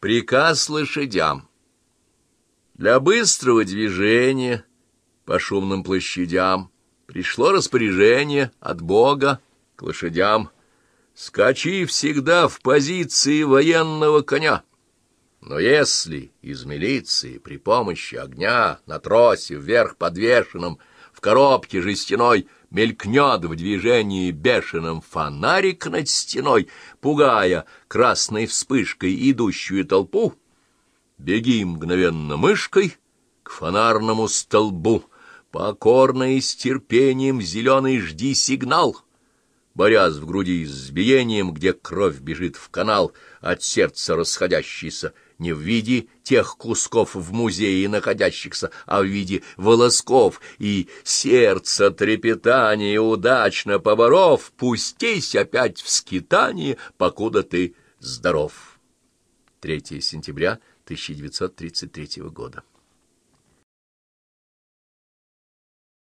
Приказ лошадям. Для быстрого движения по шумным площадям пришло распоряжение от Бога к лошадям. Скачи всегда в позиции военного коня. Но если из милиции при помощи огня на тросе вверх подвешенном в коробке жестяной мелькнет в движении бешеным фонарик над стеной, пугая красной вспышкой идущую толпу, беги мгновенно мышкой к фонарному столбу, покорно и с терпением зеленый жди сигнал — борясь в груди с биением, где кровь бежит в канал от сердца расходящийся, не в виде тех кусков в музее находящихся, а в виде волосков, и сердце трепетание удачно поборов, пустись опять в скитание, покуда ты здоров. 3 сентября 1933 года.